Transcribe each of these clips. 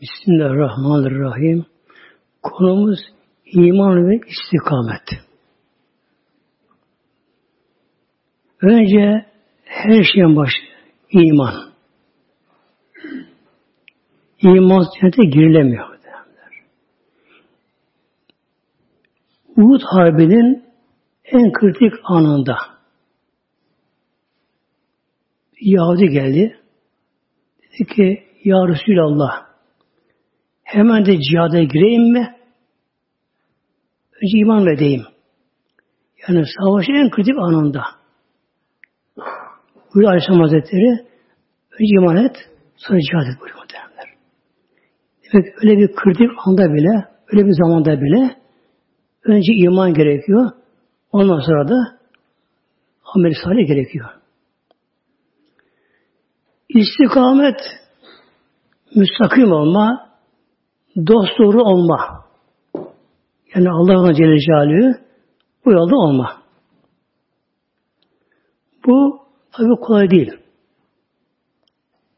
Bismillahirrahmanirrahim. Konumuz iman ve istikamet. Önce her şeyin başı iman. İman cennete girilemiyor. Uhud Harbi'nin en kritik anında Yahudi geldi. Dedi ki Ya Resulallah hemen de cihada gireyim mi? Önce iman edeyim. Yani savaşın en kritik anında. Buyuruyor Aleyhisselam Hazretleri önce iman et sonra cihad et buyuruyor muhtemelenler. Demek öyle bir kritik anda bile öyle bir zamanda bile önce iman gerekiyor. Ondan sonra da amel salih gerekiyor. İstikamet müstakim olma, dost doğru olma. Yani Allah'ın Celle Celaluhu bu yolda olma. Bu tabi kolay değil.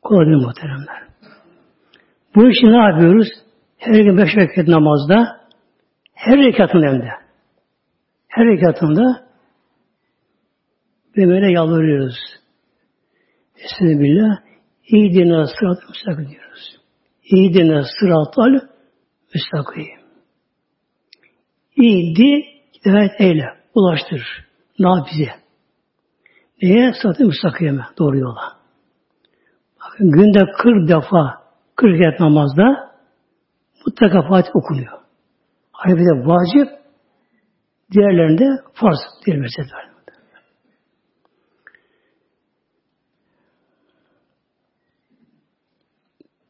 Kolay değil muhteremler. Bu için ne yapıyoruz? Her gün beş vakit namazda her rekatında hem her rekatında ve böyle yalvarıyoruz. Estağfirullah. İhdina sırat müstakim diyoruz. İhdina sıratal müstakim. İhdi hidayet eyle. Ulaştır. Ne bize? Neye? Sırat-ı müstakime. Doğru yola. Bakın günde 40 defa 40 rekat namazda mutlaka Fatih okunuyor. Harbi'de vacip, diğerlerinde farz diğer meseleler.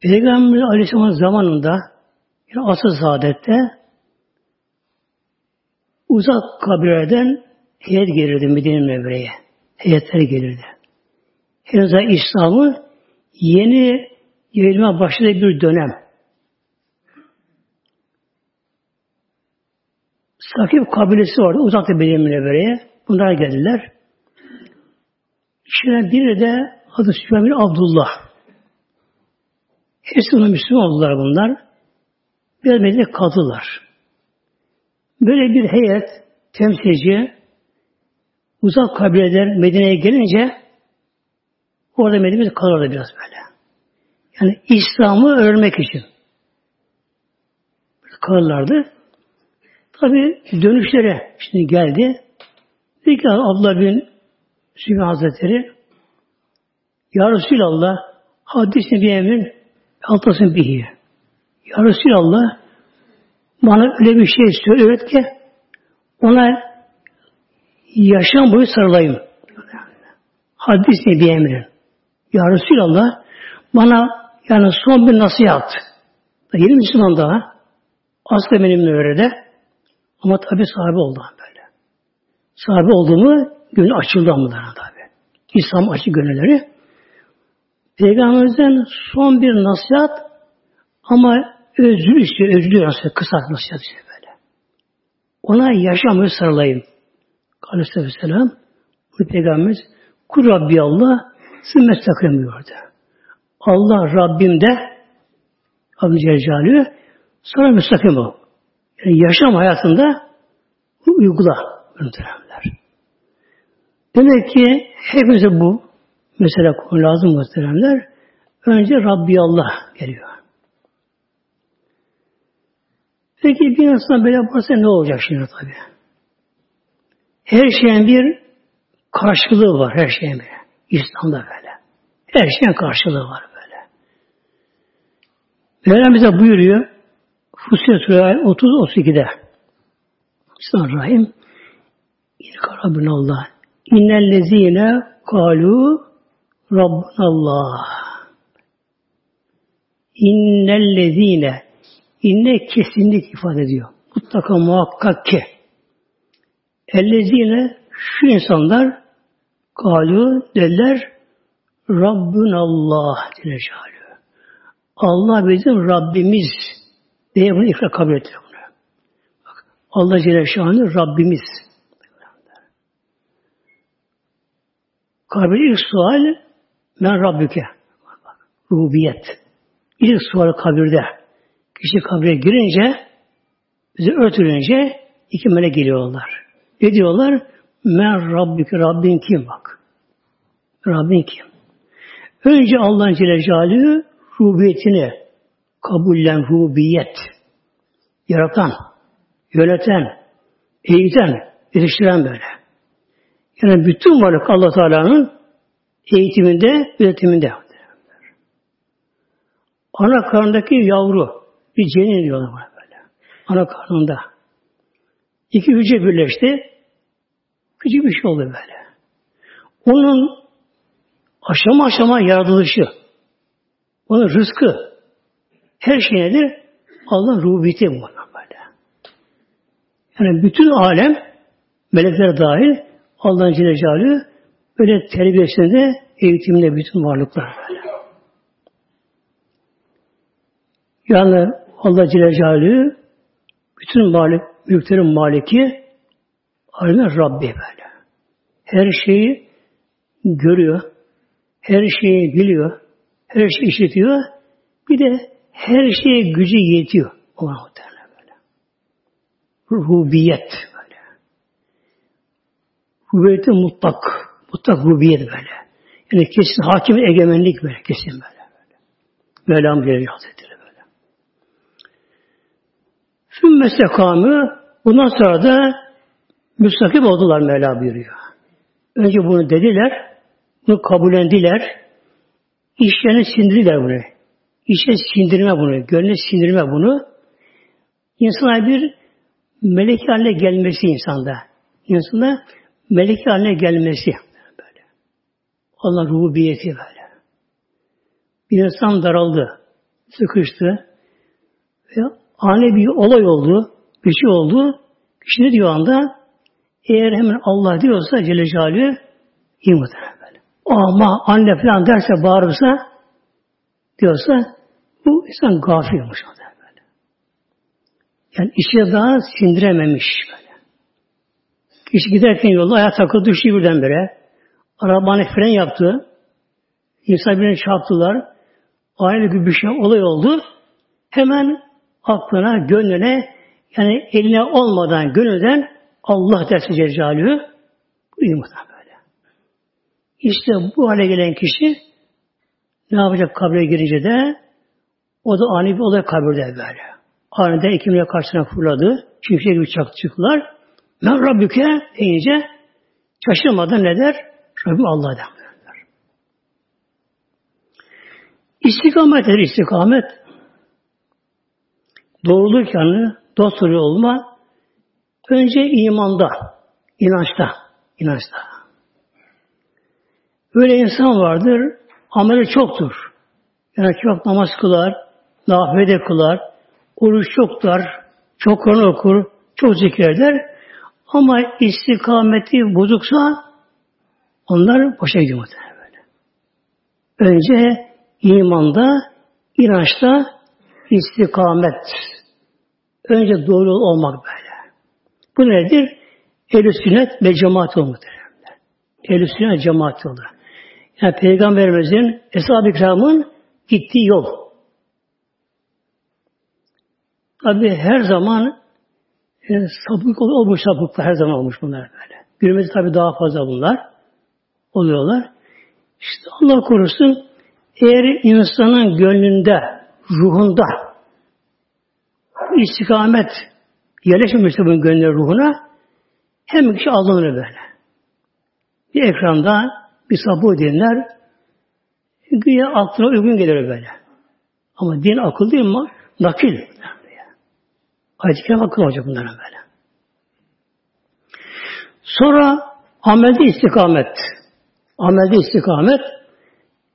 Peygamber Aleyhisselam zamanında yani asıl saadette uzak kabilelerden heyet gelirdi Medine Mevre'ye. Heyetler gelirdi. Henüz İslam'ı yeni yayılma başladığı bir dönem. Sakif kabilesi vardı. Uzakta Medine Mevre'ye. Bunlar geldiler. İçinden biri de adı Süfyan bin Abdullah. Hepsi Müslüman oldular bunlar. Biraz Medine kaldılar. Böyle bir heyet, temsilci, uzak kabileler Medine'ye gelince orada Medine'de kalırdı biraz böyle. Yani İslam'ı öğrenmek için kalırlardı. Tabi dönüşlere şimdi geldi. Dedi ki Abdullah bin Sübhan Hazretleri Ya Resulallah hadis-i bir emrin Altasın bihi. Ya Resulallah bana öyle bir şey söyle öğret ki ona yaşam boyu sarılayım. Hadis ne bir emrin. Ya Resulallah bana yani son bir nasihat. Yeni Müslüman daha. Aslı benimle öğrede. Ama tabi sahibi oldu böyle. Sahibi olduğumu gönül açıldı ama tabi. İslam açı gönülleri. Peygamberimizden son bir nasihat ama özlü istiyor, özlü nasihat, kısa nasihat işte böyle. Ona yaşamı sarılayım. Aleyhisselam bu Peygamberimiz Kur Rabbi Allah sizi mestakim buyurdu. Allah Rabbim de Rabbim Celle sonra müstakim ol. Yani yaşam hayatında uygula. Muhteremler. Demek ki hepimize bu Mesela konu lazım muhteremler. Önce Rabbi Allah geliyor. Peki bir insan böyle yaparsa ne olacak şimdi tabi? Her şeyin bir karşılığı var her şeyin böyle. İslam'da böyle. Her şeyin karşılığı var böyle. Mevlam bize buyuruyor Fussilet Suresi 30-32'de Bismillahirrahmanirrahim İlka Rabbinallah İnnellezine kalu Rabbun Allah. İnnellezine inne kesinlik ifade ediyor. Mutlaka muhakkak ki ellezine şu insanlar kalu derler Rabbun Allah Celle Allah bizim Rabbimiz diye bunu ikrar kabul ediyor bunu. Bak, Allah Celle Şanı Rabbimiz. Kabul ilk sual Men Rabbüke. Rububiyet. İlk sual kabirde. Kişi kabire girince, bizi örtülünce iki melek geliyorlar. Ne diyorlar? Men Rabbik, Rabbin kim bak. Rabbin kim? Önce Allah'ın Celle Celaluhu rubiyetini kabullen rubiyet. Yaratan, yöneten, eğiten, yetiştiren böyle. Yani bütün varlık Allah Teala'nın eğitiminde, üretiminde. Ana karnındaki yavru, bir cenin diyorlar buna böyle. Ana karnında. İki hücre birleşti. Küçük bir şey oldu böyle. Onun aşama aşama yaratılışı, onun rızkı, her şey nedir? Allah'ın rubiyeti bu böyle. Yani bütün alem, melekler dahil, Allah'ın Celle Böyle terbiyesinde, eğitiminde bütün varlıklar böyle. Yani Allah Celle Celaluhu bütün malik, mülklerin maliki alemin Rabbi böyle. Her şeyi görüyor, her şeyi biliyor, her şeyi işitiyor. Bir de her şeye gücü yetiyor. Ona muhtemelen böyle. Rubiyet böyle. Rubiyeti mutlak. Mutlak rubiyet böyle. Yani kesin hakim egemenlik böyle. Kesin böyle. böyle. Mevlam geliyor Hazretleri böyle. Sümme sekamı bundan sonra da müstakim oldular Mevla buyuruyor. Önce bunu dediler. Bunu kabullendiler. İşlerini sindirdiler bunu. İşe sindirme bunu. Gönlüne sindirme bunu. İnsana bir melek haline gelmesi insanda. İnsanda melek haline gelmesi. Allah rububiyeti böyle. Bir insan daraldı. Sıkıştı. Ve ani bir olay oldu. Bir şey oldu. Kişi ne diyor anda? Eğer hemen Allah diyorsa Celle Celaluhu iyi muhtemelen böyle. Ama anne falan derse bağırırsa diyorsa bu insan gafilmiş o da böyle. Yani işe daha sindirememiş böyle. Kişi giderken yolda ayağa takıldı düştü birdenbire. Arabanı fren yaptı. İnsan birine çarptılar. Aynı bir şey olay oldu. Hemen aklına, gönlüne yani eline olmadan, gönülden Allah dersi Celaluhu uyumadan böyle. İşte bu hale gelen kişi ne yapacak kabre girince de o da ani bir olay kabirde böyle. Aniden ikimle karşısına fırladı. Şimşek gibi çaktı çıktılar. Men Rabbüke deyince şaşırmadan ne der? Rabbim Allah der. İstikamet nedir istikamet? Doğruluk yani dost olma önce imanda, inançta, inançta. Öyle insan vardır, ameli çoktur. Yani çok namaz kılar, nafile kılar, oruç çok çok Kur'an okur, çok zikreder. Ama istikameti bozuksa onlar boşa gidiyor böyle. Önce imanda, inançta istikamet. Önce doğru olmak böyle. Bu nedir? Ehl-i sünnet ve cemaat olmak. Ehl-i sünnet cemaat olur. Yani Peygamberimizin, Eshab-ı İkram'ın gittiği yol. Tabi her zaman e, sapık olmuş sapıklar her zaman olmuş bunlar böyle. Günümüzde tabi daha fazla bunlar oluyorlar. İşte Allah korusun eğer insanın gönlünde, ruhunda istikamet yerleşmemişse bunun gönlüne, ruhuna hem kişi aldanır böyle. Bir ekranda bir sapı dinler güya aklına uygun gelir böyle. Ama din akıl değil mi? Nakil. Ayet-i akıl olacak bunların böyle. Sonra amelde istikamet. Amelde istikamet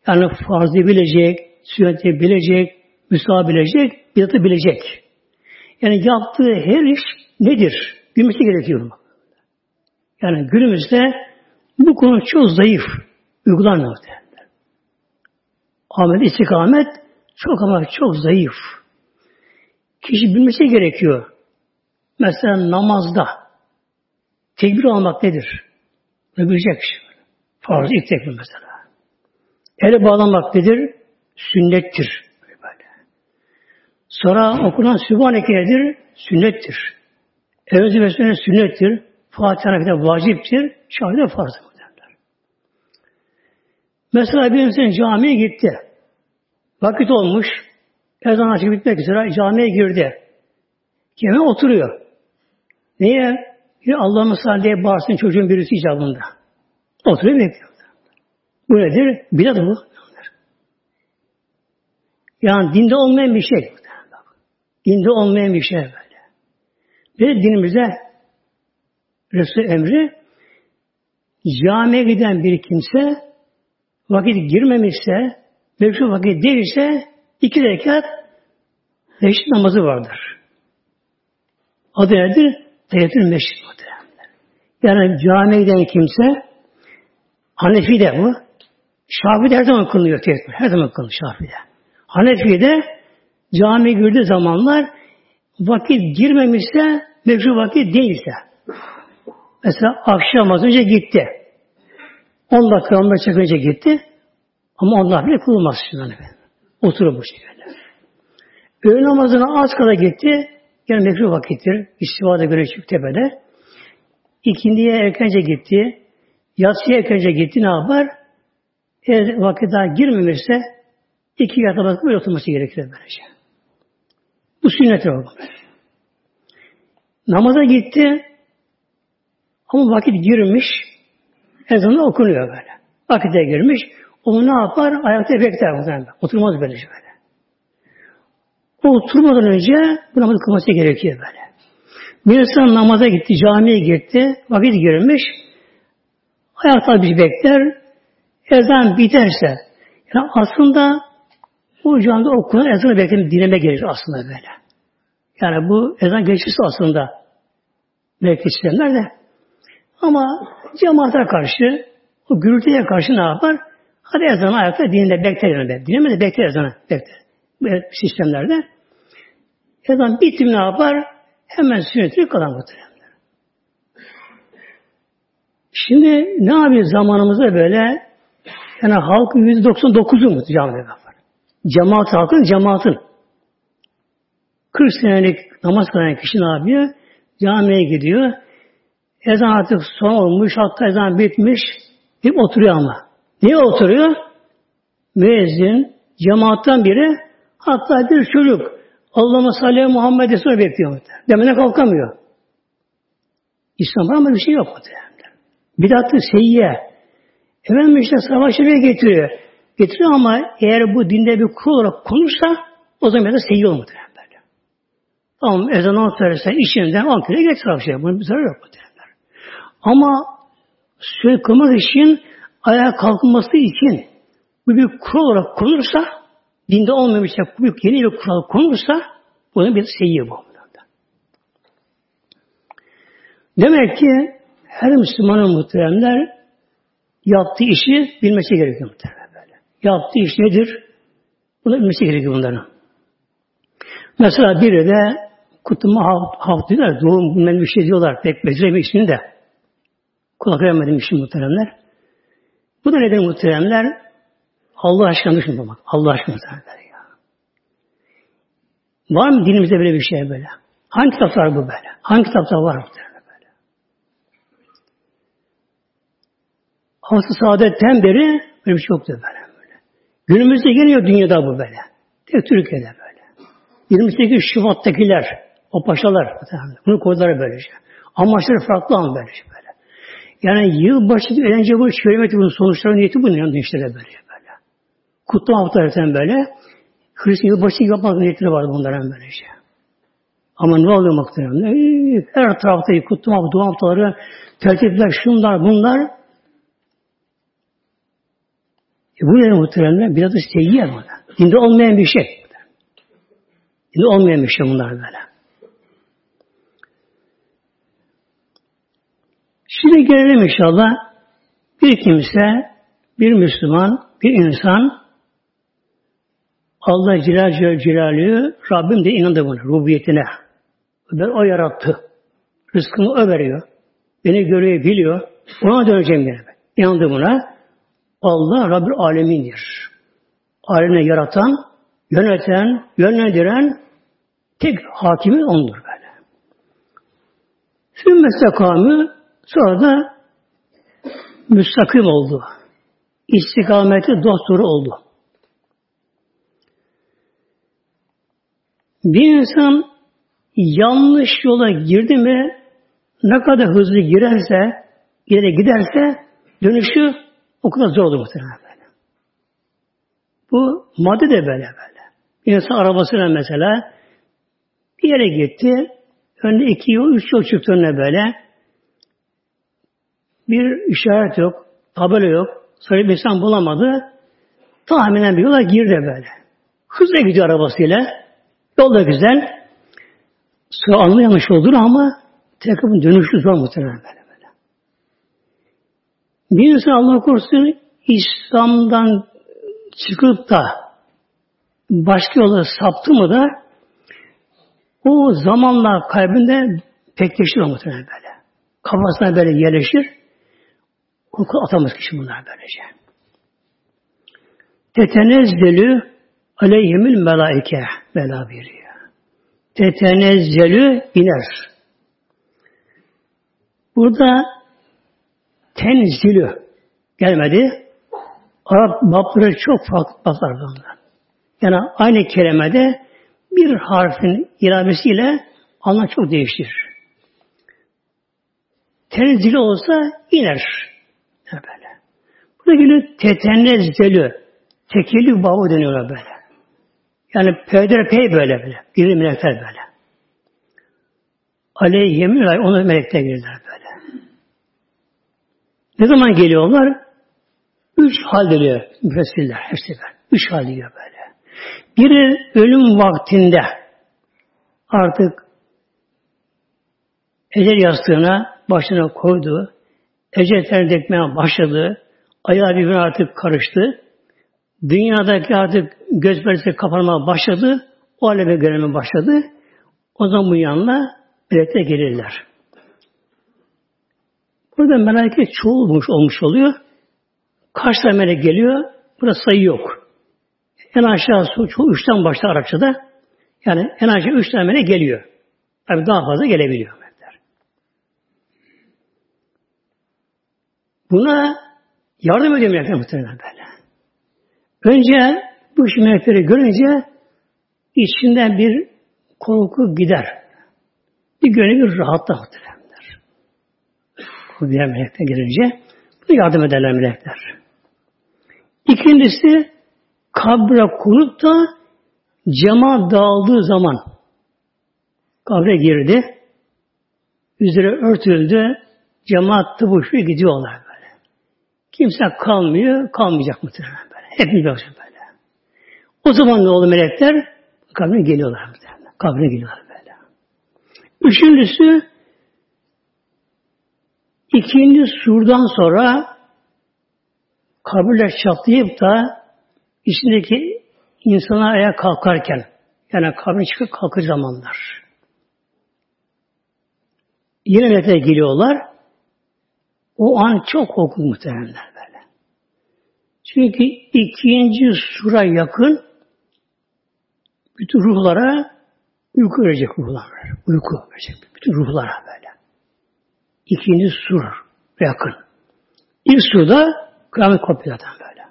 yani farzı bilecek, sünneti bilecek, müsaade bilecek, bidatı bilecek. Yani yaptığı her iş nedir? Bilmesi gerekiyor. Yani günümüzde bu konu çok zayıf. Uygulanmıyor. Amel istikamet çok ama çok zayıf. Kişi bilmesi gerekiyor. Mesela namazda tekbir almak nedir? Ne bilecek. Farz ilk tekbir mesela. El bağlamak nedir? Sünnettir. Böyle. Sonra okunan Sübhaneke nedir? Sünnettir. Evzi sünnet sünnettir. Fatiha kadar vaciptir. Şahide farzdır. Mesela bir insan camiye gitti. Vakit olmuş. Ezan açık bitmek üzere camiye girdi. Kime oturuyor. Niye? Bir Allah misal diye bağırsın çocuğun birisi icabında. Oturuyor bekliyor. Bu nedir? Bidat bu. Yani dinde olmayan bir şey. Dinde olmayan bir şey böyle. Ve dinimizde Resul emri camiye giden bir kimse vakit girmemişse, mevcut vakit değilse iki rekat meşrit namazı vardır. Adı nedir? Teyyatül meşrit. Yani camiye giden kimse Hanefi de bu. Şafii de her zaman kılınıyor teyyatül. Her zaman kılınıyor Şafii de. Hanefi de cami girdiği zamanlar vakit girmemişse mevcut vakit değilse. Mesela akşam az önce gitti. 10 dakika 15 dakika önce gitti. Ama Allah bile kılmaz şimdi. Oturur bu şekilde. Öğle namazına az kala gitti. Yani mekruh vakittir. İstivada göre çık tepede. İkindiye erkence gitti. Yatsıya erkence gitti ne yapar? Eğer vakit daha girmemişse iki yata bakıp böyle oturması gerekir böylece. Bu sünnettir o. Namaza gitti ama vakit girmiş ezanı okunuyor böyle. Vakite girmiş. Onu ne yapar? Ayakta bekler. Oturmaz böyle böyle. O oturmadan önce bu namazı kılması gerekiyor böyle. Bir insan namaza gitti, camiye gitti, vakit girmiş, ayakta bir bekler, ezan biterse, yani aslında bu camide okunan ezanı beklemek dinleme gerekir aslında böyle. Yani bu ezan geçirse aslında belki isteyenler de ama cemaate karşı o gürültüye karşı ne yapar? Hadi ezanı ayakta dinle bekler yani. Dinleme de bekler ezanı. Bekler. Bu sistemlerde. Ezan bitti ne yapar? Hemen sünnetini kalan muhtemelen. Şimdi ne yapıyor zamanımızda böyle yani halkın yüzde 99'u mu camide yapar? Cemaat halkın cemaatin. 40 senelik namaz kılan kişi ne yapıyor? Camiye gidiyor. Ezan artık son olmuş, hatta ezan bitmiş. Bir oturuyor ama. Niye oturuyor? Müezzin, cemaattan biri, hatta bir çocuk Allah'ıma salli Muhammed'e sonra bekliyor. Demene kalkamıyor. İslam'da ama bir şey yok. Bidat-ı seyyiye. Efendim işte savaş şeriye getiriyor. Getiriyor ama eğer bu dinde bir kul olarak konursa o zaman da seyyi olmadı. Böyle. Tamam ezandan söylerse işinden 10 kilo geç savaş şeriye. Bunun bir zararı yok. Muhtemelen. Ama sürekli kılmak için ayağa kalkması için bu bir kural olarak konursa dinde olmamışsa bu bir yeni bir kural konursa bunun bir seyir bu. Demek ki her Müslümanın muhteremler yaptığı işi bilmesi gerekiyor muhterem böyle. Yaptığı iş nedir? Bunu bilmesi gerekiyor bunların. Mesela biri de kutlama haft diyorlar, doğum bilmem bir şey diyorlar. Pek beceremek ismini de. Kulak vermedim işin muhteremler. Bu da neden muhteremler? Allah aşkına düşünün bak. Allah aşkına muhteremler ya. Var mı dinimizde böyle bir şey böyle? Hangi kitaplar bu böyle? Hangi kitaplar var muhteremler Asıl saadetten beri böyle bir şey yoktu böyle. böyle. Günümüzde geliyor dünyada bu böyle. Tek Türkiye'de böyle. 28 Şubat'takiler, o paşalar, bunu koydular böylece. Amaçları farklı ama böylece böyle. Yani yılbaşı eğlence bu söylemek bunun sonuçları niyeti bu yani işte böyle böyle. Kutlama haftaları böyle. Hristiyan yılbaşı yapmak niyetleri vardı bunların böylece. Ama ne oluyor muhtemelen? Her tarafta kutlama dua haftaları, tertipler, şunlar, bunlar. E bu ne muhtemelen? Biraz da seyyiye bu. Dinde olmayan bir şey. Dinde olmayan bir şey bunlar böyle. Şimdi gelelim inşallah bir kimse, bir Müslüman, bir insan Allah Celal Celaluhu Rabbim de inandı buna, rububiyetine. Ben o yarattı. Rızkımı o veriyor. Beni görüyor, biliyor. Ona döneceğim yine. İnandı buna. Allah Rabbül Alemin'dir. Alemi yaratan, yöneten, yönlendiren Tek hakimi ondur böyle. Sümme sekamı sonra da müstakim oldu. İstikameti dosturu oldu. Bir insan yanlış yola girdi mi ne kadar hızlı girerse, ileri giderse dönüşü o kadar zor olur muhtemelen böyle. Bu madde de böyle böyle. Bir insan arabasıyla mesela bir yere gitti, önde iki yol, üç yol çıktı önüne böyle. Bir işaret yok, tabela yok, sonra bir insan bulamadı. Tahminen bir yola girdi böyle. Hızla gidiyor arabasıyla. Yol da güzel. Sonra anlayamış olur ama tekrar dönüşü zor muhtemelen böyle. Bir insan Allah korusun İslam'dan çıkıp da başka yola saptı mı da o zamanla kalbinde pekleşir muhtemelen böyle. Kafasına böyle yerleşir. Korku atamaz kişi bunlar böylece. Tetenezzelü aleyhimül melaike bela veriyor. Tetenezzelü iner. Burada tenzilü gelmedi. Arap babları çok farklı bablar. Yani aynı kelimede bir harfin ilavesiyle anlam çok değişir. Tenzili olsa iner. Böyle. Burada geliyor tetenezzelü. Tekeli babı deniyorlar böyle. Yani peyderpey böyle böyle. Girir melekler böyle. Aleyhimül ay ona melekler gelirler böyle. Ne zaman geliyorlar? Üç hal geliyor müfessirler hepsi böyle. Üç hal geliyor böyle. Biri ölüm vaktinde artık ecel yastığına başına koydu. Ecel ter dökmeye başladı. Ayağı birbirine artık karıştı. Dünyadaki artık göz perdesi kapanmaya başladı. O aleme göreme başladı. O zaman bu yanına melekler gelirler. Burada meleke çoğulmuş olmuş oluyor. Kaç tane melek geliyor? Burada sayı yok. En aşağısı çoğu üçten başta Arapçada. Yani en aşağı üç tane melek geliyor. Tabi daha fazla gelebiliyor melekler. Buna yardım ediyor melekler muhtemelen böyle. Önce bu işi melekleri görünce içinden bir korku gider. Bir gönül bir rahatla. Bu diğer melekler gelince bu yardım ederler melekler. İkincisi kabre kurup da cema dağıldığı zaman kabre girdi. Üzeri örtüldü. Cemaat tıbuşu gidiyorlar böyle. Kimse kalmıyor, kalmayacak muhtemelen böyle. Hepimiz böyle. O zaman ne oldu melekler? Kabre geliyorlar muhtemelen. Kabre geliyorlar böyle. Üçüncüsü ikinci surdan sonra kabirler çatlayıp da içindeki insana ayağa kalkarken yani kabrin çıkıp kalkır zamanlar. Yine melekler geliyorlar. O an çok korkunç muhtemelenler böyle. Çünkü ikinci sura yakın bütün ruhlara uyku verecek ruhlar. Uyku verecek bütün ruhlara böyle. İkinci sur yakın. İlk surda kıyamet kopuyor zaten böyle.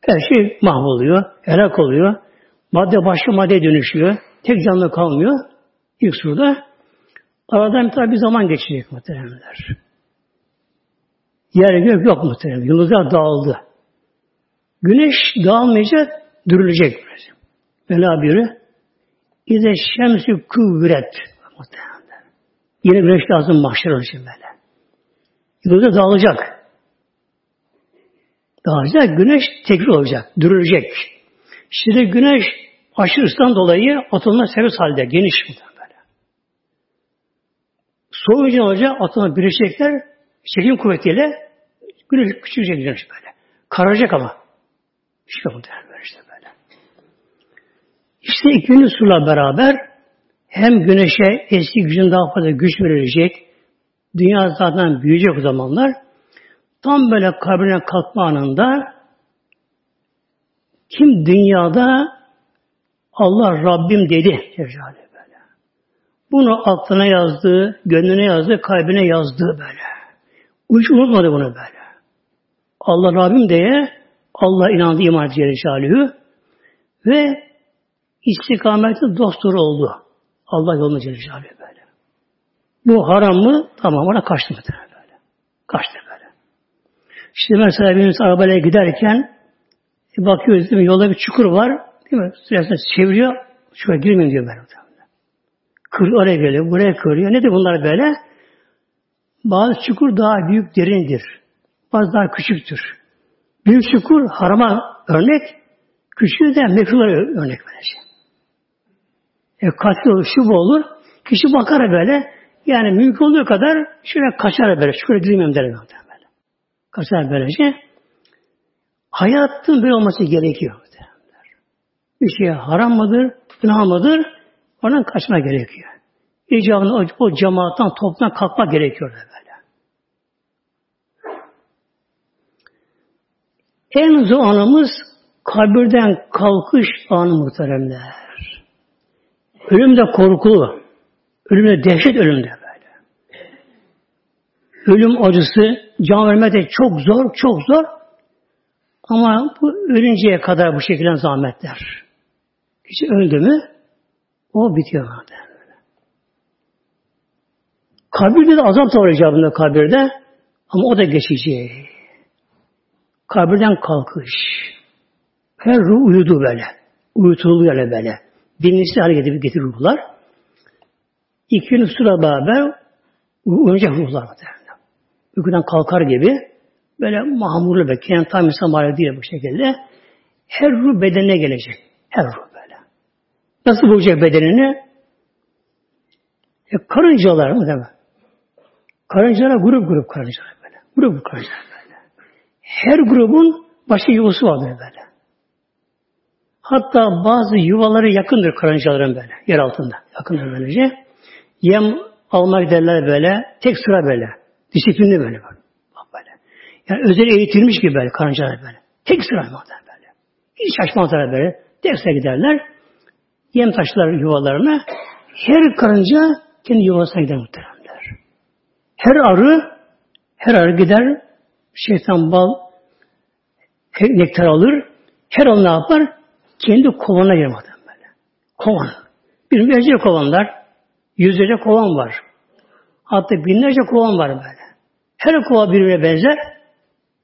Her şey mahvoluyor, helak oluyor. Madde başka madde dönüşüyor. Tek canlı kalmıyor. İlk surda. Aradan tabi bir zaman geçecek muhteremler. Yer gök yok muhterem. Yıldızlar dağıldı. Güneş dağılmayacak, dürülecek. Mela biri. İze şemsi kuvvet. Muhteremler. Yine güneş lazım mahşer için böyle. Yıldızlar dağılacak. Dağılacak, güneş tekrar olacak, dürülecek. Şimdi güneş aşırı ısıdan dolayı atomlar serbest halde, geniş böyle. Soğuyunca olacak, atomlar birleşecekler, çekim kuvvetiyle güneş küçülecek güneş böyle. Kararacak ama. İşte bu böyle işte böyle. İşte ikinci suyla beraber hem güneşe eski gücün daha fazla güç verilecek, dünya zaten büyüyecek o zamanlar, Tam böyle kabrine kalkma anında kim dünyada Allah Rabbim dedi Celle böyle. Bunu aklına yazdı, gönlüne yazdı, kalbine yazdı böyle. Hiç unutmadı bunu böyle. Allah Rabbim diye Allah inandı iman etti ve istikameti dostları oldu. Allah yoluna Celle böyle. Bu haram mı? Tamam ona kaçtı böyle. Kaçtı böyle. İşte mesela birimiz arabayla giderken e, bakıyoruz değil mi? Yolda bir çukur var. Değil mi? Süresinde çeviriyor. Şuraya girmeyin diyor böyle. Kır, oraya geliyor, buraya kırıyor. Nedir bunlar böyle? Bazı çukur daha büyük, derindir. Bazı daha küçüktür. Büyük çukur harama örnek, küçüğü de mekruhlara örnek böylece. E, katil olur, şu olur. Kişi bakar böyle, yani mümkün olduğu kadar şöyle kaçar böyle, çukura girmem der böyle. Kaçar böylece. Hayatın böyle olması gerekiyor. Bir şey haram mıdır, günah mıdır? Oradan kaçma gerekiyor. İcabında o, o cemaattan, toplumdan kalkma gerekiyor böyle. En zor anımız kabirden kalkış anı muhteremler. Ölüm de korkulu. Ölüm de dehşet ölüm de böyle. Ölüm acısı, can vermek de çok zor, çok zor. Ama bu ölünceye kadar bu şekilde zahmetler. Kişi öldü mü o bitiyor. Kabirde de azap da var icabında kabirde. Ama o da geçici. Kabirden kalkış. Her ruh uyudu böyle. Uyutuldu yani böyle. Bilinçli hale getirip getir ruhlar. İki sıra beraber uyanacak ruhlar. Uykudan kalkar gibi böyle mahmurlu ve kendi tam insan değil bu şekilde. Her ruh bedenine gelecek. Her ruh. Nasıl bulacak bedenini? E, karıncalar mı değil mi? Karıncalar grup grup karıncalar böyle. Grup grup karıncalar böyle. Her grubun başka yuvası vardır böyle. Hatta bazı yuvaları yakındır karıncaların böyle. Yer altında. Yakındır böylece. Yem almak derler böyle. Tek sıra böyle. Disiplinli böyle. Bak böyle. Yani özel eğitilmiş gibi böyle karıncalar böyle. Tek sıra böyle. Hiç şaşmazlar böyle. Tek sıra giderler yem taşlar yuvalarına. Her karınca kendi yuvasına gider muhteremler. Her arı her arı gider şeytan bal nektar alır. Her arı ne yapar? Kendi kovana girer böyle. Kovan. Binlerce kovanlar, yüzlerce kovan var. Hatta binlerce kovan var böyle. Her kova birbirine benzer.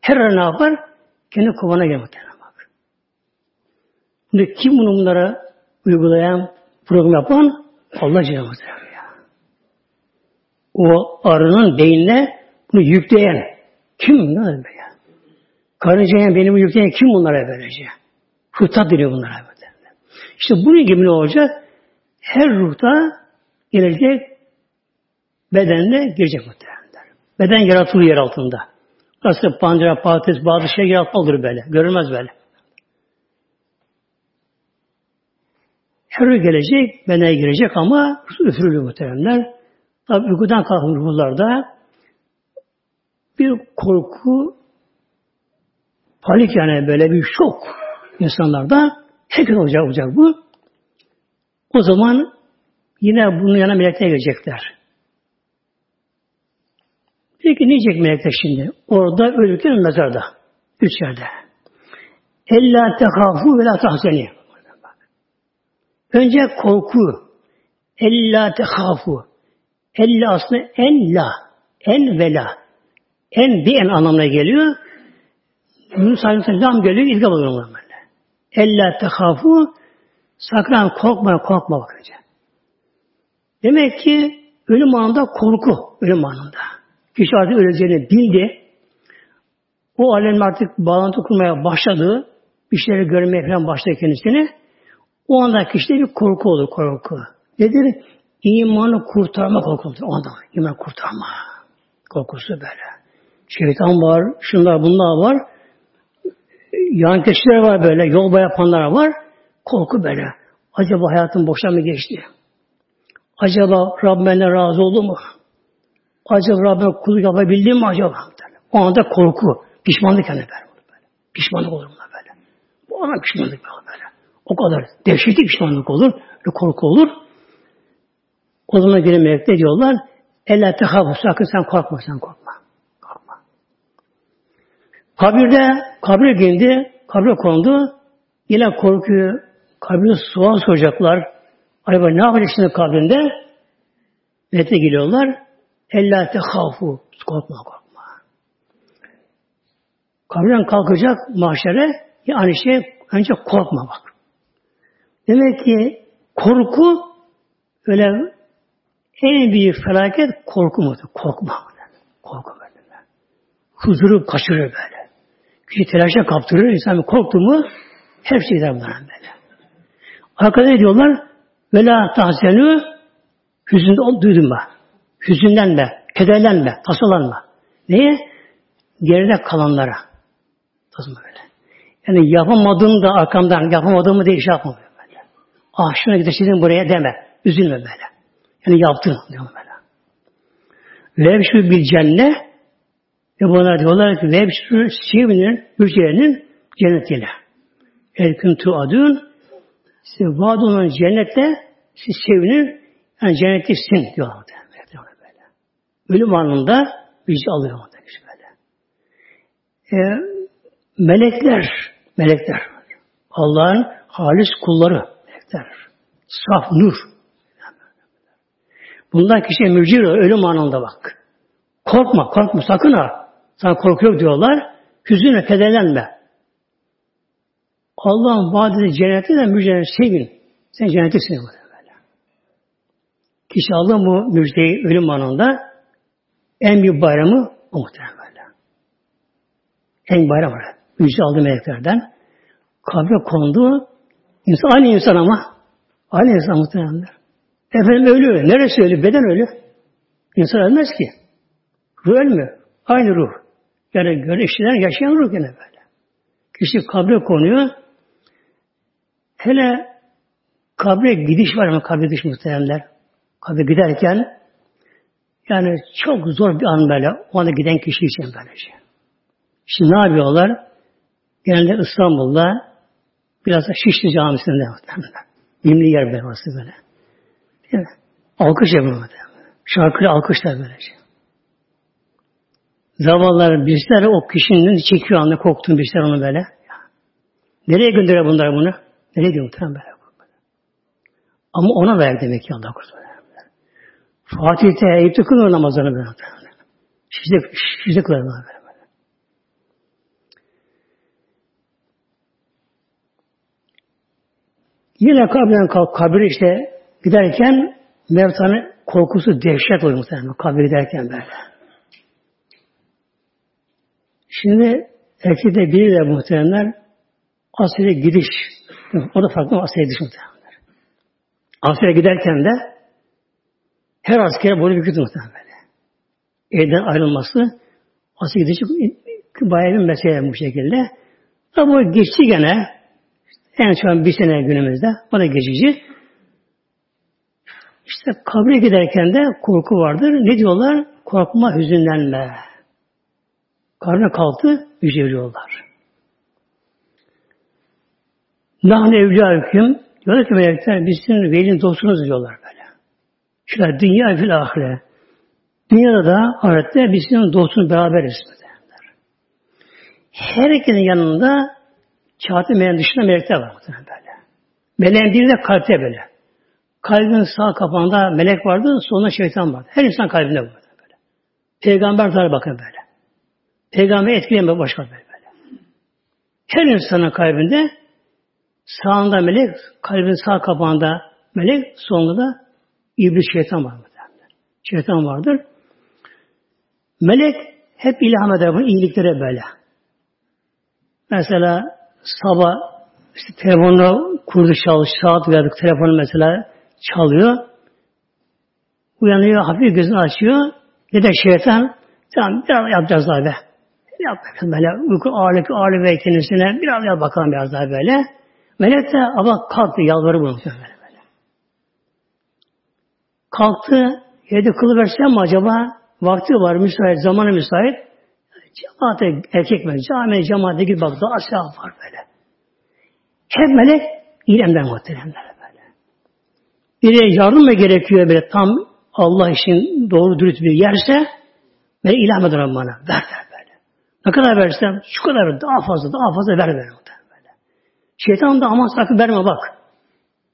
Her ne yapar? Kendi kovana girer muhterem. Şimdi kim bunlara uygulayan, program yapan Allah Celle ya. O arının beynine bunu yükleyen kim bunlar ya? Karıncaya benim yükleyen kim bunlara böylece? Ruhta deniyor bunlara böyle. İşte bunun gibi ne olacak? Her ruhta gelecek bedenle girecek muhtemelen. Beden yaratılır yer altında. Nasıl pancara, patates, bazı şey yaratmalıdır böyle. Görülmez böyle. Her gelecek, bedene girecek ama üfürülüyor muhteremler. Tabi uykudan kalkan ruhlarda bir korku, panik yani böyle bir şok insanlarda herkes olacak olacak bu. O zaman yine bunun yanına melekler gelecekler. Peki ne diyecek melekler şimdi? Orada ölürken mezarda. Üç yerde. Ella tehafu ve la tahzeni. Önce korku. Ella tehafu. Ella aslında en la. En ve la. En bir en anlamına geliyor. Yunus Aleyhisselam geliyor, ilgam oluyor. Ella tehafu sakın korkma, korkma bakınca. Demek ki ölüm anında korku, ölüm anında. Kişi artık öleceğini bildi. O alem artık bağlantı kurmaya başladı. Bir şeyleri görmeye falan başladı kendisini. O anda kişide bir korku olur, korku. Nedir? İmanı kurtarma korkusu. O anda iman kurtarma korkusu böyle. Şeytan var, şunlar bunlar var. Yan kişiler var böyle, yol yapanlar var. Korku böyle. Acaba hayatım boşa mı geçti? Acaba Rabbim razı oldu mu? Acaba Rabbim kulluk yapabildim mi acaba? O anda korku, pişmanlık yani böyle. Pişmanlık olur buna böyle. Bu ana pişmanlık böyle. O kadar dehşetli pişmanlık olur, korku olur. O zaman gene melekler diyorlar Ella tehafu sakın sen korkma sen. Korkma. Kabirde kabire gindi, kabire kondu. Yine korkuyor. Kabirde sual soracaklar. Acaba ne yapacak şimdi kabrinde? Mete geliyorlar. Ella tehafu. Korkma korkma. Kabirden kalkacak mahşere yani şey önce korkma bak. Demek ki korku öyle en büyük felaket korku mudur? Korkma. Korku böyle. Huzuru kaçırır böyle. Kişi telaşa kaptırır. İnsan korktu mu hepsi gider bunların böyle. Arkada diyorlar? Ve la tahzenü hüzünde duydun mu? Hüzünlenme, kederlenme, tasalanma. Neye? Geride kalanlara. Tasma böyle. Yani yapamadığım da arkamdan yapamadığımı diye iş yapma böyle. Ah şuna gideceğim buraya deme. Üzülme böyle. Yani yaptın diyor böyle. Vebşu bir cennet ve buna diyorlar ki vebşu sevinin hücrenin cennetiyle. El kuntu adun size vaad olan cennette siz sevinin yani cennetlisin diyorlar. Böyle. Ölüm anında bizi alıyor. Böyle. E, melekler melekler Allah'ın halis kulları melekler. Saf nur. Bundan kişiye mücir ölüm anında bak. Korkma, korkma sakın ha. Sana korku yok diyorlar. Hüzünle kederlenme. Allah'ın vaadini cennette de müjdeleri sevin. Sen cennettesin böyle. Kişi aldı bu müjdeyi ölüm anında en büyük bayramı o muhtemelen böyle. En bayram var. Müjde aldı meleklerden. Kabre kondu. İnsan, aynı insan ama. Aynı insan muhtemelen. Efendim ölüyor. Neresi ölü? Beden ölü. İnsan ölmez ki. Ruh ölmüyor. Aynı ruh. Yani görüşler yaşayan ruh gene böyle. Kişi kabre konuyor. Hele kabre gidiş var ama kabre gidiş muhtemelenler. Kabre giderken yani çok zor bir an böyle. O anda giden kişi için böylece. Şimdi ne yapıyorlar? Genelde İstanbul'da biraz da Şişli Camisi'nde muhtemelen. Yimli yer böyle orası böyle. Alkış yapıyor. Şarkıyla alkışlar böylece. Zavallar bizler o kişinin çekiyor anne korktuğun bizler onu böyle. Nereye gönderiyor bunlar bunu? Nereye muhtemelen böyle? Ama ona ver demek ki Allah korusun. Fatih'te Eyüp'te kılıyor namazlarını böyle. Şişde, şişde kılıyor böyle. Yine kabirden kalk, kabir işte giderken Mevta'nın korkusu dehşet oluyor muhtemelen kabir giderken böyle. Şimdi erkekte biri de muhtemelenler askere gidiş. O da farklı askere gidiş muhtemelenler. Askere giderken de her asker böyle bir kötü muhtemelen böyle. Evden ayrılması askere gidiş bayağı bir mesele bu şekilde. Ama bu geçti gene en çok bir sene günümüzde. O da geçici. İşte kabre giderken de korku vardır. Ne diyorlar? Korkma, hüzünlenme. Karnına kalktı, yüceliyorlar. Nahne evliya hüküm. Diyorlar ki melekler biz sizin velin dostunuz diyorlar böyle. Şöyle dünya fil ahire. Dünyada da ahirette biz sizin dostunuz beraberiz. Derler. Herkesin yanında Kağıtı meleğin dışında melekler var böyle. Meleğin biri de kalpte böyle. Kalbin sağ kapağında melek vardı, sonunda şeytan vardı. Her insan kalbinde vardı böyle. Peygamber tabi bakın böyle. Peygamberi etkileyen başka böyle, böyle. Her insanın kalbinde sağında melek, kalbin sağ kapağında melek, sonunda da iblis şeytan var. Şeytan vardır. Melek hep ilham eder bu iyiliklere böyle. Mesela sabah işte telefonla kurdu çalış, saat verdik telefonu mesela çalıyor. Uyanıyor, hafif gözünü açıyor. Ne de şeytan, tamam biraz yapacağız be. Yap böyle uyku ağırlık ağırlık ve kendisine biraz yap bakalım biraz daha böyle. Melek de ama kalktı yalvarı bunu böyle böyle. Kalktı, yedi kılı versem mi acaba? Vakti var, müsait, zamanı müsait. Cemaate erkek mi? Cami cemaate git bak daha sevap var böyle. Hep melek ilemden muhteremler böyle. biri yardım mı gerekiyor böyle tam Allah için doğru dürüst bir yerse ben ilham ederim bana. Ver böyle. Ne kadar versem şu kadar daha fazla daha fazla ver ver. Böyle. Şeytan da aman sakın verme bak.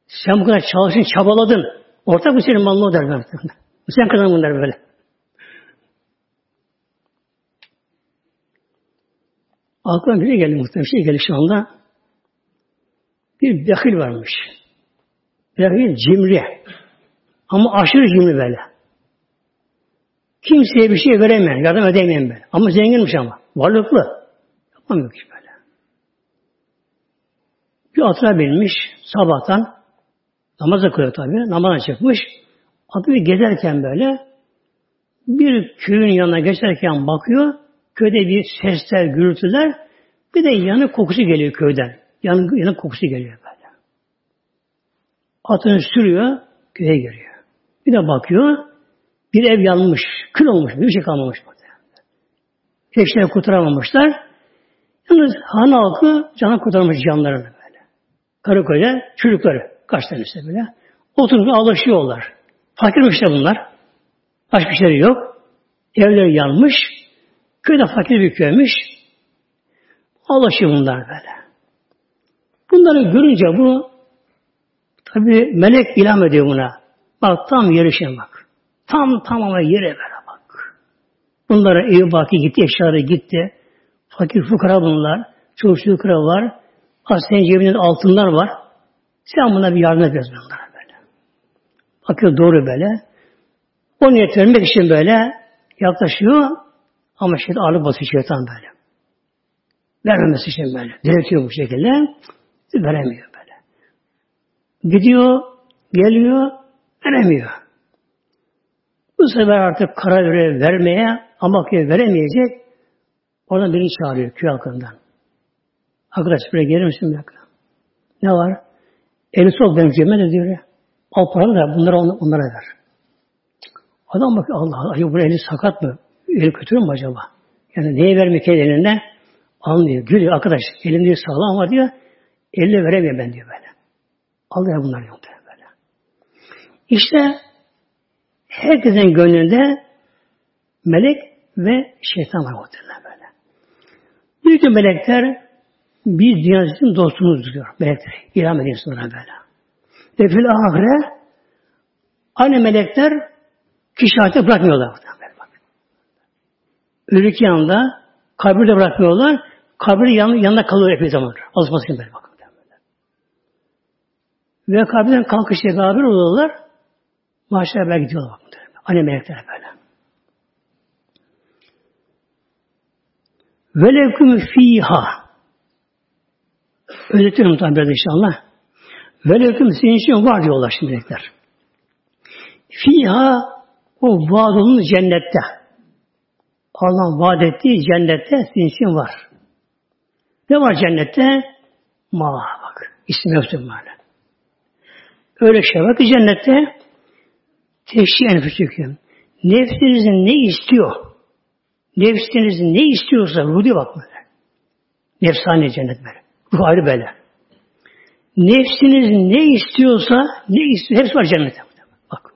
Sen bu kadar çalışın çabaladın. Ortak mı senin malını o der ben. Sen kazandın der böyle. Aklıma bir şey geldi muhtemelen. Bir şey geldi şu anda. Bir bekil varmış. Bekil cimri. Ama aşırı cimri böyle. Kimseye bir şey veremeyen, yardım edemeyen böyle. Ama zenginmiş ama. Varlıklı. Yapamıyor ki böyle. Bir atına binmiş sabahtan. Namaz kılıyor tabi. Namaza çıkmış. Atı bir gezerken böyle bir köyün yanına geçerken bakıyor. Köyde bir sesler, gürültüler. Bir de yanık kokusu geliyor köyden. Yanık, yanık kokusu geliyor böyle. Atını sürüyor, köye giriyor. Bir de bakıyor, bir ev yanmış, kül olmuş, bir şey kalmamış. Eşleri kurtaramamışlar. Yalnız han halkı canı kurtarmış canlarını böyle. Karı koca, çocukları, kaç tanesi böyle. Oturup ağlaşıyorlar. Fakirmişler bunlar. Başka bir şey yok. Evleri yanmış. Köyde fakir bir köymüş. Ağlaşıyor bunlar böyle. Bunları görünce bu tabi melek ilham ediyor buna. Bak tam yarışın bak. Tam tamamı yere ver bak. Bunlara evi baki gitti, eşyaları gitti. Fakir fukara bunlar. Çoğu fukara var. Senin cebinde altınlar var. Sen buna bir yardım ediyorsun bunlara böyle. Bakıyor doğru böyle. O niyet vermek için böyle yaklaşıyor ama şey ağırlık basıyor şeytan böyle. Vermemesi için böyle. Diretiyor bu şekilde. Veremiyor böyle. Gidiyor, geliyor, veremiyor. Bu sefer artık karar görev vermeye ama ki veremeyecek. Oradan birini çağırıyor köy halkından. Arkadaş buraya gelir misin bir dakika? Ne var? Eli sok benim diyor ya. Al paranı da bunları onlara ver. Adam bakıyor Allah Allah. Acaba eli sakat mı? Eli kötü mü acaba? Yani neye vermek elinden? Anlıyor. Gülüyor arkadaş. Elimde sağlam var diyor. Eline veremiyor ben diyor böyle. Alıyor bunlar yok diyor böyle. İşte herkesin gönlünde melek ve şeytan var muhtemelen böyle. Büyük melekler biz dünyanın dostumuz diyor. Melekler. İlham ediyor sonra böyle. Ve fil ahire aynı melekler kişi hayata bırakmıyorlar. Ölük yanında kabirde bırakmıyorlar. Kabir yanında, yanında kalıyor epey zaman. Alışması için böyle bakın. Ve kabirden kalkışta kabir oluyorlar. Maaşlara böyle gidiyorlar. Anne melekler böyle. Veleküm fiha. Öğretiyorum tabi biraz inşallah. Veleküm senin için var diyorlar şimdi melekler. Fiha o vaad olunun cennette. Allah vaat ettiği cennette senin için var. Ne var cennette? Ma bak. İsim yoktur böyle. Öyle şey var ki cennette teşhi enfüsüküm. Nefsinizin ne istiyor? Nefsinizin ne istiyorsa ruh diye bak böyle. Nefsane cennet böyle. Ruh ayrı böyle. Nefsiniz ne istiyorsa ne istiyor? Hepsi var cennette. Bak.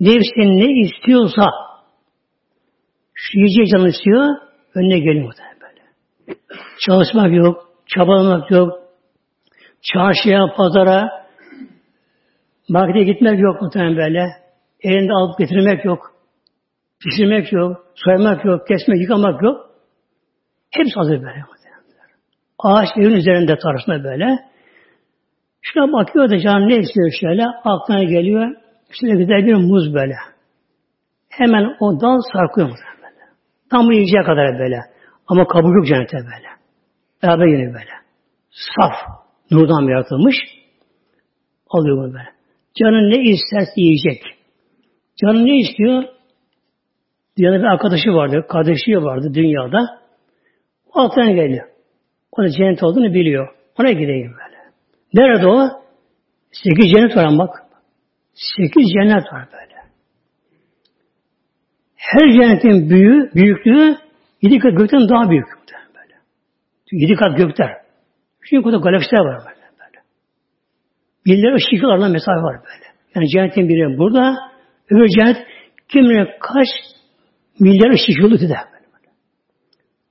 Nefsin ne istiyorsa şu yiyecek canı istiyor önüne geliyor böyle. Çalışmak yok, çabalamak yok, çarşıya, pazara, markete gitmek yok muhtemelen böyle. Elinde alıp getirmek yok. Pişirmek yok, soymak yok, kesmek, yıkamak yok. Hepsi hazır böyle. Ağaç evin üzerinde tarzında böyle. Şuna bakıyor da can ne istiyor şöyle, aklına geliyor. Şöyle güzel bir muz böyle. Hemen o dal sarkıyor böyle. Tam yiyeceği kadar böyle. Ama kabul yok cennete böyle. Beraber yine böyle. Saf, nurdan yaratılmış. Alıyor bunu böyle. Canın ne isterse yiyecek. Canın ne istiyor? Dünyada bir arkadaşı vardı, kardeşi vardı dünyada. O altına geliyor. O da cennet olduğunu biliyor. Ona gideyim böyle. Nerede o? Sekiz cennet var bak. Sekiz cennet var böyle. Her cennetin büyüğü, büyüklüğü yedi kat gökten daha büyük. Böyle. Yedi kat gökler. Çünkü burada galaksiler var böyle. böyle. Binler ışık yıllarla mesafe var böyle. Yani cennetin biri burada. Öbür cennet kim bilir kaç milyar ışık yılı de.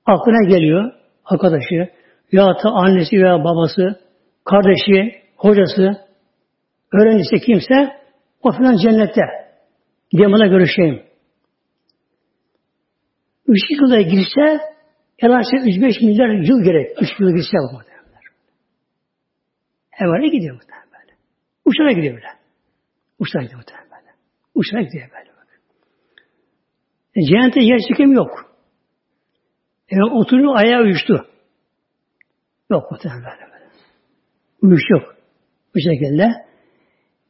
Aklına geliyor arkadaşı, ya da annesi veya babası, kardeşi, hocası, öğrencisi kimse o filan cennette. Gideyim ona görüşeyim. Işık yılda girse en aşağı 3-5 milyar yıl gerek. 3 yıl girse bu muhtemelen. Hemen gidiyor muhtemelen. Uçağa gidiyor böyle. Uçağa gidiyor muhtemelen Uçağa gidiyor böyle. E, cennette yer çekim yok. E, oturuyor ayağı uyuştu. Yok muhtemelen böyle. böyle. Uyuş yok. Bu şekilde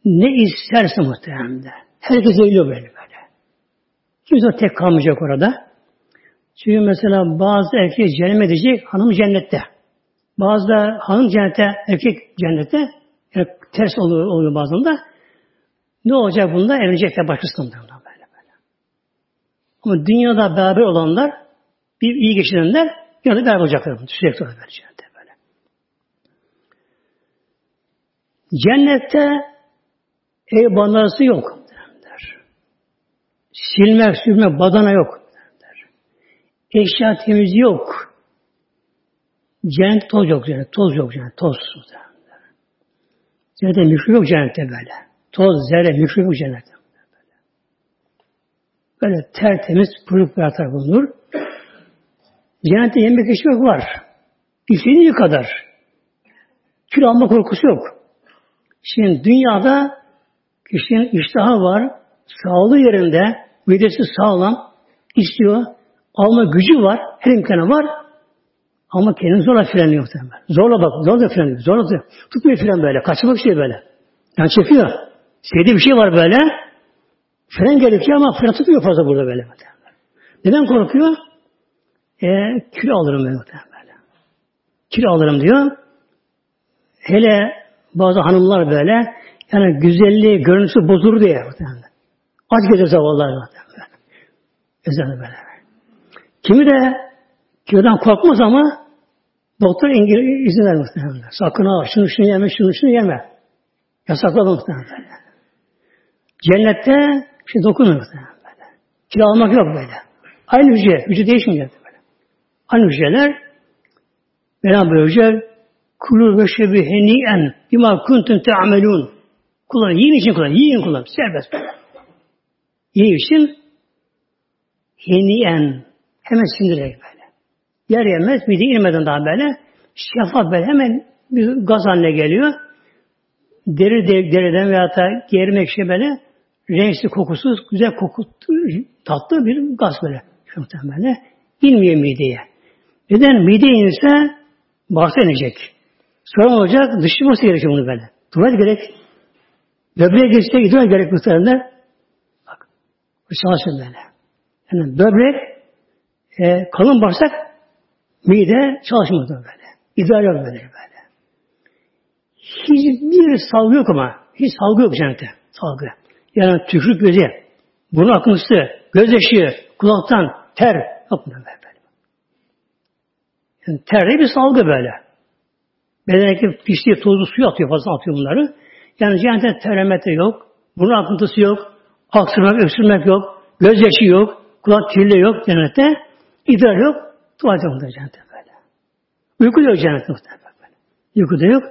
ne isterse muhtemelen. Herkes eğiliyor böyle böyle. Kimse tek kalmayacak orada. Çünkü mesela bazı erkek cennet edecek, hanım cennette. Bazı da hanım cennette, erkek cennette. Yani ters oluyor, oluyor bazen de. Ne olacak bunda? Evlenecekler başkasından böyle böyle. Ama dünyada beraber olanlar, bir iyi geçinenler, dünyada beraber olacaklar. Sürekli olarak cennette böyle. Cennette ev bandarası yok. Silmek, sürmek, badana yok. Eşya temizliği yok. Cennet toz yok cennet. Toz yok cennet. Toz. Cennette mikrop yok cennette böyle. Toz, zerre, mikrop yok cennette. Böyle tertemiz pırık bir atar bulunur. Cennette yemek içmek var. İstediği kadar. Kilo alma korkusu yok. Şimdi dünyada kişinin iştahı var, sağlığı yerinde, midesi sağlam, istiyor, alma gücü var, her imkanı var. Ama kendini zorla frenliyor muhtemelen. Zorla bak, zorla frenliyor. Zorla. Tutmuyor fren böyle. Kaçmak şey böyle. Yani çekiyor. Sevdiği bir şey var böyle. Fren gerekiyor ama fren tutmuyor fazla burada böyle. Neden korkuyor? E, kilo alırım ben muhtemelen. Kilo alırım diyor. Hele bazı hanımlar böyle yani güzelliği, görüntüsü bozulur diye. Aç gelir zavallar muhtemelen. Özellikle böyle. Kimi de kilodan korkmaz ama doktor izin vermez. Sakın ha şunu şunu yeme, şunu şunu yeme. Yasakladı muhtemelen. Cennette şey dokunmuyor böyle. Kilo almak yok böyle. Aynı hücre, hücre değişmiyor böyle. Aynı hücreler buyuruyor Kulu ve şebi heniyen bima kuntum te'amelun. Kullan, yiyin için kullan, yiyin kullan. Serbest. Yiyin için heniyen Hemen sindirerek böyle. Yer yemez, mide inmeden daha böyle. Şeffaf böyle hemen bir gaz haline geliyor. Deri de, deriden veya da germek şey böyle renkli kokusuz, güzel koku, tatlı bir gaz böyle. Böyle. İnmiyor mideye. Neden? Mide inirse bağırsa inecek. Sonra olacak? Dışlaması gerekiyor bunu böyle. Tuvalet gerek. Böbreğe geçse gidiyor gerek muhtemelen. Bak. Bu çalışır böyle. Yani böbrek e, kalın bağırsak mide çalışmıyor böyle. İdrar yok böyle böyle. Hiçbir salgı yok ama. Hiç salgı yok cennette. Salgı. Yani tükürük gözü, burun akıntısı, göz yaşı, kulaktan ter yok böyle. Yani ter bir salgı böyle. Bedendeki pisliği, tozlu suyu atıyor fazla atıyor bunları. Yani cennette terlemete yok, burun akıntısı yok, aksırmak, öksürmek yok, göz yaşı yok, kulak kirli yok cennette. İdrar yok. Tuvalete muhtemelen cennette böyle. Uyku yok cennette muhtemelen. Uyku da yok.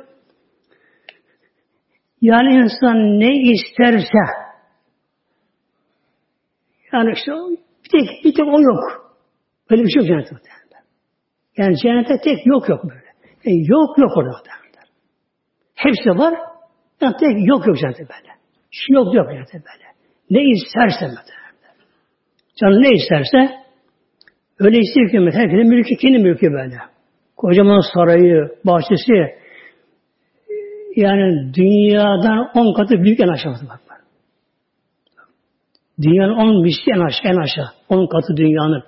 Yani insan ne isterse yani işte bir tek, bir tek o yok. Böyle bir şey yok cennette. Yani cennette tek yok yok böyle. E, yok yok orada. Hepsi var. Yani tek yok yok cennette böyle. Şu yok yok cennette böyle. Ne isterse muhtemelen. Canı ne isterse Öyle istiyor ki herkesin mülkü, kendi mülkü böyle. Kocaman sarayı, bahçesi, yani dünyadan on katı büyük en aşağıda bak. Dünyanın on misli en aşağı, en aşağı. On katı dünyanın.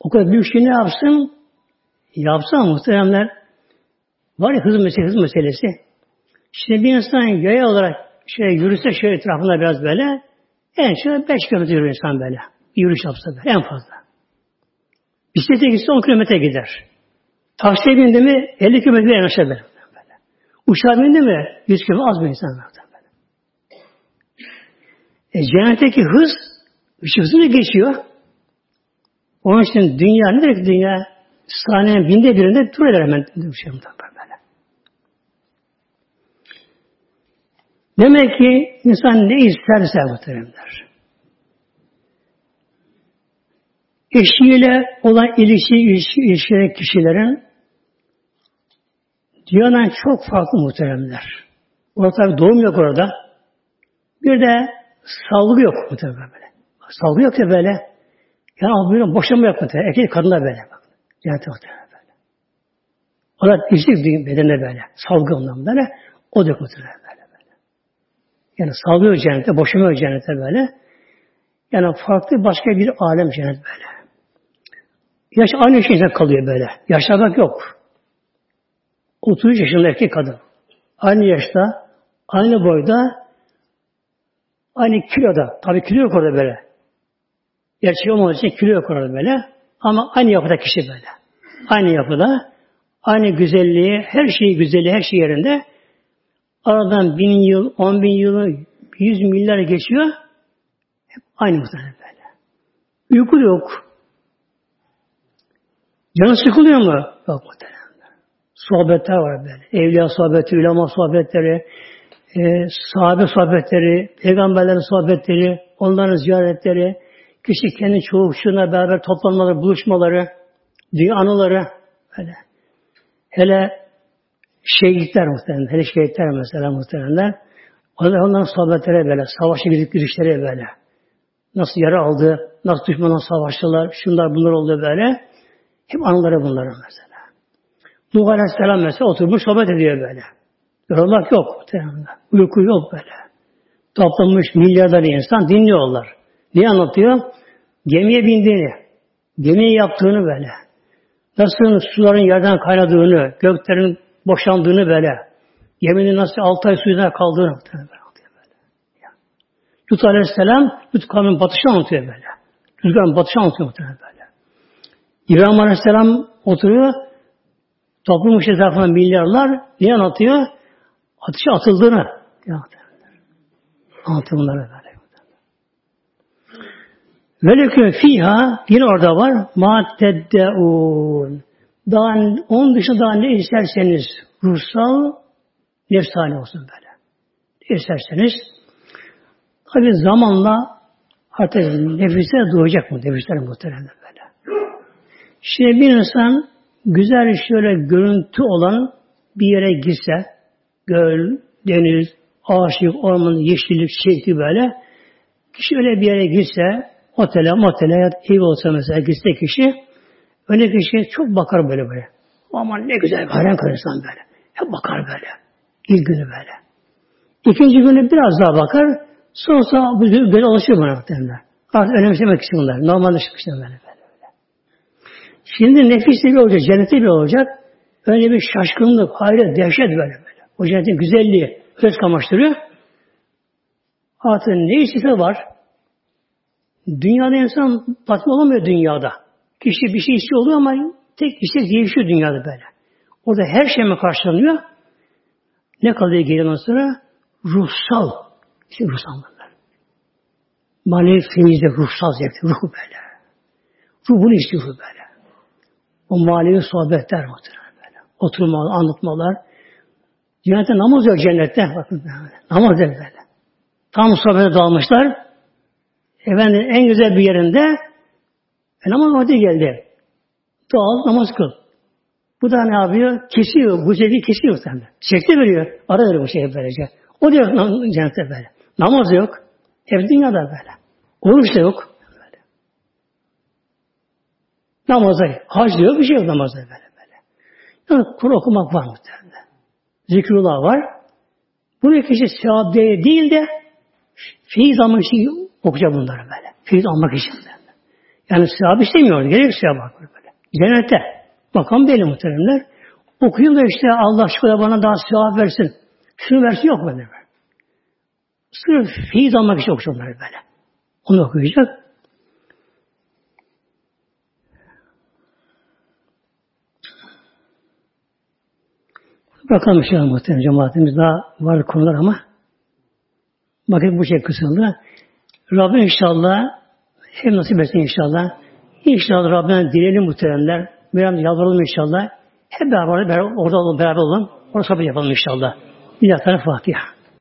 O kadar büyük şey ne yapsın? Yapsa muhteremler var ya hız meselesi, hız meselesi. Şimdi bir insan yaya olarak şöyle yürüse şöyle etrafında biraz böyle en şöyle beş kilometre yürür insan böyle. Yürüyüş yapsa da en fazla. Bisiklete gitse 10 kilometre gider. Taksiye bindi mi 50 kilometre en aşağı böyle. Uçağa bindi mi 100 kilometre az bir insan böyle. E, cennetteki hız ışık hızını geçiyor. Onun için dünya ne demek dünya? Saniyenin binde birinde duruyor hemen. Böyle. Demek ki insan ne isterse muhteremler. Eşiyle olan ilişki, ilişki, ilişkileri kişilerin dünyadan çok farklı muhteremler. Orada tabi doğum yok orada. Bir de salgı yok muhteremler böyle. Salgı yok da böyle. Yani böyle boşanma yok muhteremler. Erkek kadınlar böyle. Bak. Cennete muhteremler böyle. O da ilişki bedende böyle. Salgı anlamda böyle. O da muhteremler böyle, böyle. Yani salgı yok cennete, boşanma yok cennete böyle. Yani farklı başka bir alem cennet böyle. Yaş aynı şeyden kalıyor böyle. Yaşlamak yok. 33 yaşında erkek kadın. Aynı yaşta, aynı boyda, aynı kiloda. Tabii kilo yok orada böyle. Gerçek olmadığı için kilo yok orada böyle. Ama aynı yapıda kişi böyle. Aynı yapıda, aynı güzelliği, her şeyi güzelliği, her şey yerinde. Aradan bin yıl, on bin yılı, yüz milyar geçiyor. Hep aynı muhtemelen böyle. Uyku yok. Canı sıkılıyor mu? Yok muhtemelen. Sohbetler var böyle. Evliya sohbeti, ulema sohbetleri, e, sahabe sohbetleri, peygamberlerin sohbetleri, onların ziyaretleri, kişi kendi çoğuşluğuna beraber toplanmaları, buluşmaları, dünya anıları böyle. Hele şehitler muhtemelen, hele şehitler mesela muhtemelen. Onların sohbetleri böyle, savaşa gidip girişleri böyle. Nasıl yara aldı, nasıl düşmanla savaştılar, şunlar bunlar oldu böyle. Hep anıları bunların mesela. Nuh Aleyhisselam mesela oturmuş sohbet ediyor böyle. Yorulmak yok. Uyku yok böyle. Toplanmış milyarlarca insan dinliyorlar. Ne anlatıyor? Gemiye bindiğini, gemiyi yaptığını böyle. Nasıl suların yerden kaynadığını, göklerin boşandığını böyle. Geminin nasıl altı ay suyuna kaldığını böyle. Lut Aleyhisselam Lut kavminin batışını anlatıyor böyle. Rüzgarın batışını anlatıyor böyle. İbrahim Aleyhisselam oturuyor, toplummuş etrafında milyarlar ne anlatıyor? Ateşe atıldığını anlatıyor bunları böyle. Velekün fiha yine orada var ma teddeun. Daha onun dışında daha ne isterseniz ruhsal nefsani olsun böyle. Ne isterseniz tabi zamanla artık nefisler doğacak mı? Nefisler muhtemelen böyle. Şimdi bir insan güzel şöyle görüntü olan bir yere gitse, göl, deniz, ağaçlık, orman, yeşillik, çiçekli böyle, kişi öyle bir yere gitse, otele, motele ev olsa mesela gitse kişi, öyle kişi çok bakar böyle böyle. Aman ne güzel, hayran kalır insan böyle. Hep bakar böyle. İlk günü böyle. İkinci günü biraz daha bakar, sonra bu göz alışıyor buna muhtemelen. Artık önemsemek için bunlar. Normalleşmiş böyle böyle. Şimdi nefisli bir olacak, cenneti bir olacak. Önce bir şaşkınlık, hayret, dehşet böyle. O cennetin güzelliği göz kamaştırıyor. Artık ne istese var. Dünyada insan tatmin olamıyor dünyada. Kişi bir şey istiyor oluyor ama tek istek değişiyor dünyada böyle. Orada her şey mi karşılanıyor? Ne kalıyor geri sonra? Ruhsal. İşte ruhsal bunlar. Manevi feyizde ruhsal zevkte. Ruh böyle. Ruh bunu istiyor böyle. O manevi sohbetler muhtemelen böyle. Oturmalar, anlatmalar. Cennette namaz yok cennette. Bakın namaz yok böyle. Tam sohbete dalmışlar. Efendim en güzel bir yerinde e, namaz vakti geldi. Doğal namaz kıl. Bu da ne yapıyor? Kesiyor. Bu zevki kesiyor sen de. Şekli veriyor. Ara veriyor bu şeyi böylece. O diyor cennette böyle. Namaz yok. Ev dünyada böyle. Oruç da yok. Namaza, hac diyor bir şey yok namazda böyle böyle. Yani Kur'an okumak var muhtemelen. Zikrullah var. Bunu kişi sevap değil de feyiz almak için okuyacak bunları böyle. Feyiz almak için böyle. Yani sevap istemiyor. Gerek sevap var böyle. Cennette. Makam belli muhteremler. Okuyayım da işte Allah aşkına bana daha sevap versin. Şunu versin yok böyle. Sırf feyiz almak için okuyacak bunları böyle. Onu okuyacak. Bakalım şu an muhtemelen cemaatimiz daha var konular ama bakın bu şey kısıldı. Rabbim inşallah hem nasip etsin inşallah. İnşallah Rabbim dileyelim muhteremler. Mevlam yalvaralım inşallah. Hep beraber, beraber orada olalım, beraber olalım. Orada sabır yapalım inşallah. Bir Fatiha.